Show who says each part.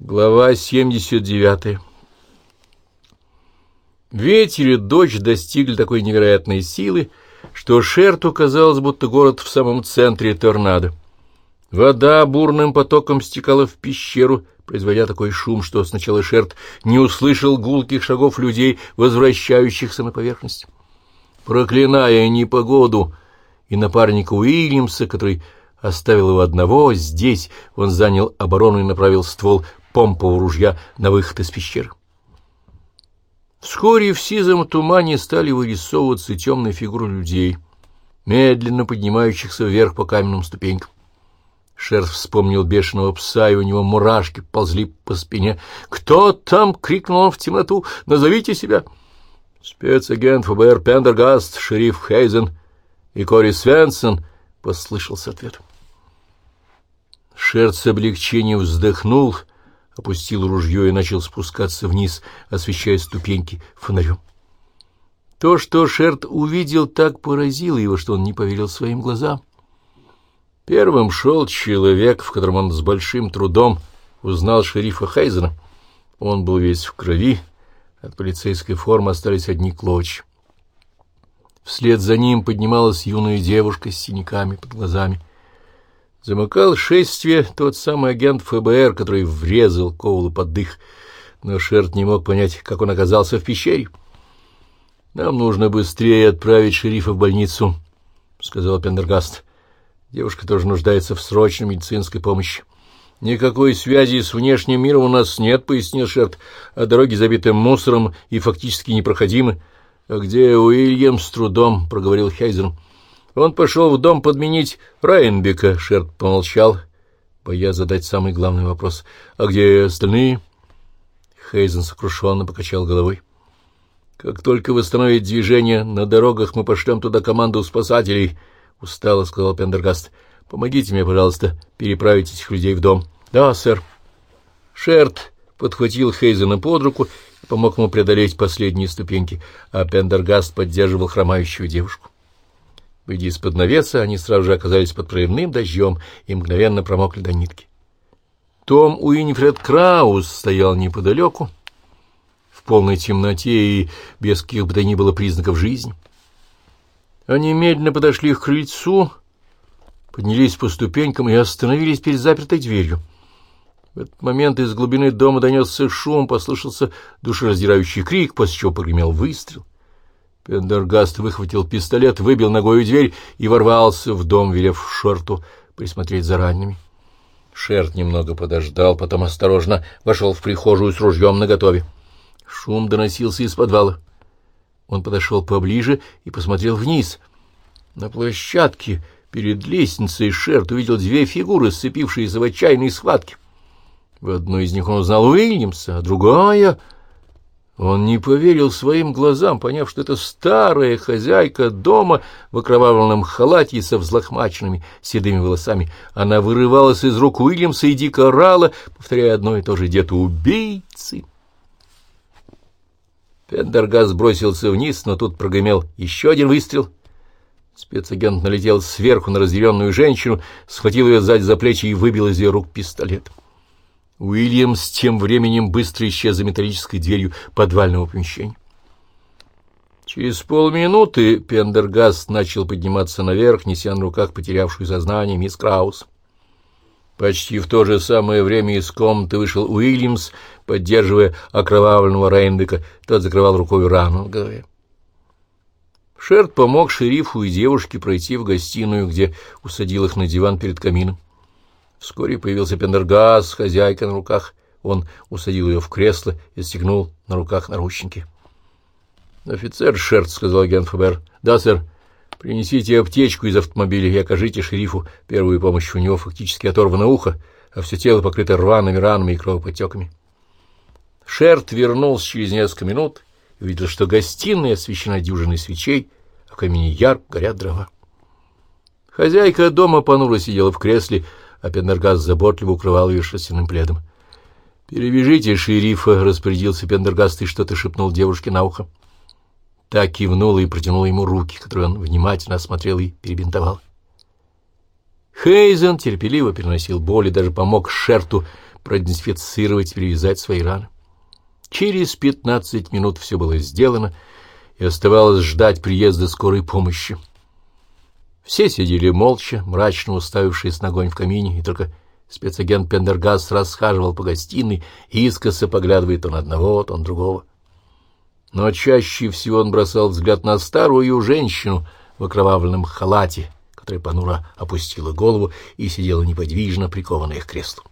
Speaker 1: Глава 79 Ветер и дождь достигли такой невероятной силы, что Шерту казалось, будто город в самом центре торнадо. Вода бурным потоком стекала в пещеру, производя такой шум, что сначала Шерт не услышал гулких шагов людей, возвращающихся на поверхность. Проклиная непогоду и напарника Уильямса, который оставил его одного, здесь он занял оборону и направил ствол помпового ружья на выход из пещеры. Вскоре в сизом тумане стали вырисовываться темные фигуры людей, медленно поднимающихся вверх по каменным ступенькам. Шерф вспомнил бешеного пса, и у него мурашки ползли по спине. «Кто там?» — крикнул он в темноту. «Назовите себя!» «Спецагент ФБР Пендергаст, шериф Хейзен и Кори Свенсон», — послышался ответ. Шерц с облегчением вздохнул — опустил ружье и начал спускаться вниз, освещая ступеньки фонарем. То, что Шерт увидел, так поразило его, что он не поверил своим глазам. Первым шел человек, в котором он с большим трудом узнал шерифа Хайзена. Он был весь в крови, от полицейской формы остались одни клочья. Вслед за ним поднималась юная девушка с синяками под глазами — Замыкал шествие тот самый агент ФБР, который врезал Коулу под дых, но Шерт не мог понять, как он оказался в пещере. «Нам нужно быстрее отправить шерифа в больницу», — сказал Пендергаст. «Девушка тоже нуждается в срочной медицинской помощи». «Никакой связи с внешним миром у нас нет», — пояснил Шерт, «а дороги забиты мусором и фактически непроходимы». «А где Уильям с трудом?» — проговорил Хейзен. Он пошел в дом подменить Райенбека. Шерт помолчал, боясь задать самый главный вопрос. «А где остальные?» Хейзен сокрушенно покачал головой. «Как только восстановить движение на дорогах, мы пошлем туда команду спасателей», — устало сказал Пендергаст. «Помогите мне, пожалуйста, переправить этих людей в дом». «Да, сэр». Шерт подхватил Хейзена под руку и помог ему преодолеть последние ступеньки, а Пендергаст поддерживал хромающую девушку. Выйдя из-под навеса, они сразу же оказались под проливным дождем и мгновенно промокли до нитки. Том Уинифред Краус стоял неподалеку, в полной темноте и без каких бы то ни было признаков жизни. Они медленно подошли к крыльцу, поднялись по ступенькам и остановились перед запертой дверью. В этот момент из глубины дома донесся шум, послышался душераздирающий крик, после чего погремел выстрел. Пендергаст выхватил пистолет, выбил ногою дверь и ворвался в дом, велев Шерту присмотреть за ранними. Шерт немного подождал, потом осторожно вошел в прихожую с ружьем наготове. Шум доносился из подвала. Он подошел поближе и посмотрел вниз. На площадке перед лестницей Шерт увидел две фигуры, сцепившиеся в отчаянной схватке. В одной из них он узнал Уильямса, а другая он не поверил своим глазам, поняв, что это старая хозяйка дома в окровавленном халате со взлохмаченными седыми волосами. Она вырывалась из рук Уильямса и дико орала, повторяя одно и то же «Дед убийцы!». Пендергас бросился вниз, но тут прогремел еще один выстрел. Спецагент налетел сверху на разъяренную женщину, схватил ее сзади за плечи и выбил из ее рук пистолет. Уильямс тем временем быстро исчез за металлической дверью подвального помещения. Через полминуты Пендергаст начал подниматься наверх, неся на руках потерявшую сознание мисс Краус. Почти в то же самое время из комнаты вышел Уильямс, поддерживая окровавленного Рейндека. Тот закрывал рукой рану в голове. Шерт помог шерифу и девушке пройти в гостиную, где усадил их на диван перед камином. Вскоре появился Пендергас, хозяйка на руках. Он усадил ее в кресло и стегнул на руках наручники. — Офицер Шерт, — сказал агент ФБР. — Да, сэр. Принесите аптечку из автомобиля и окажите шерифу первую помощь. У него фактически оторвано ухо, а все тело покрыто рваными ранами и кровоподтеками. Шерт вернулся через несколько минут и увидел, что гостиная освещена дюжиной свечей, а в камине ярко горят дрова. Хозяйка дома понуро сидела в кресле, а Пендергаст заботливо укрывал ее шерстяным пледом. «Перевяжите шерифа», — распорядился Пендергаст и что-то шепнул девушке на ухо. Так кивнула и протянула ему руки, которые он внимательно осмотрел и перебинтовал. Хейзен терпеливо переносил боль и даже помог Шерту продезинфицировать и перевязать свои раны. Через пятнадцать минут все было сделано, и оставалось ждать приезда скорой помощи. Все сидели молча, мрачно уставившись на огонь в камине, и только спецагент Пендергас расхаживал по гостиной, искоса поглядывая то на одного, то на другого. Но чаще всего он бросал взгляд на старую женщину в окровавленном халате, которая понуро опустила голову и сидела неподвижно, прикованная к креслу.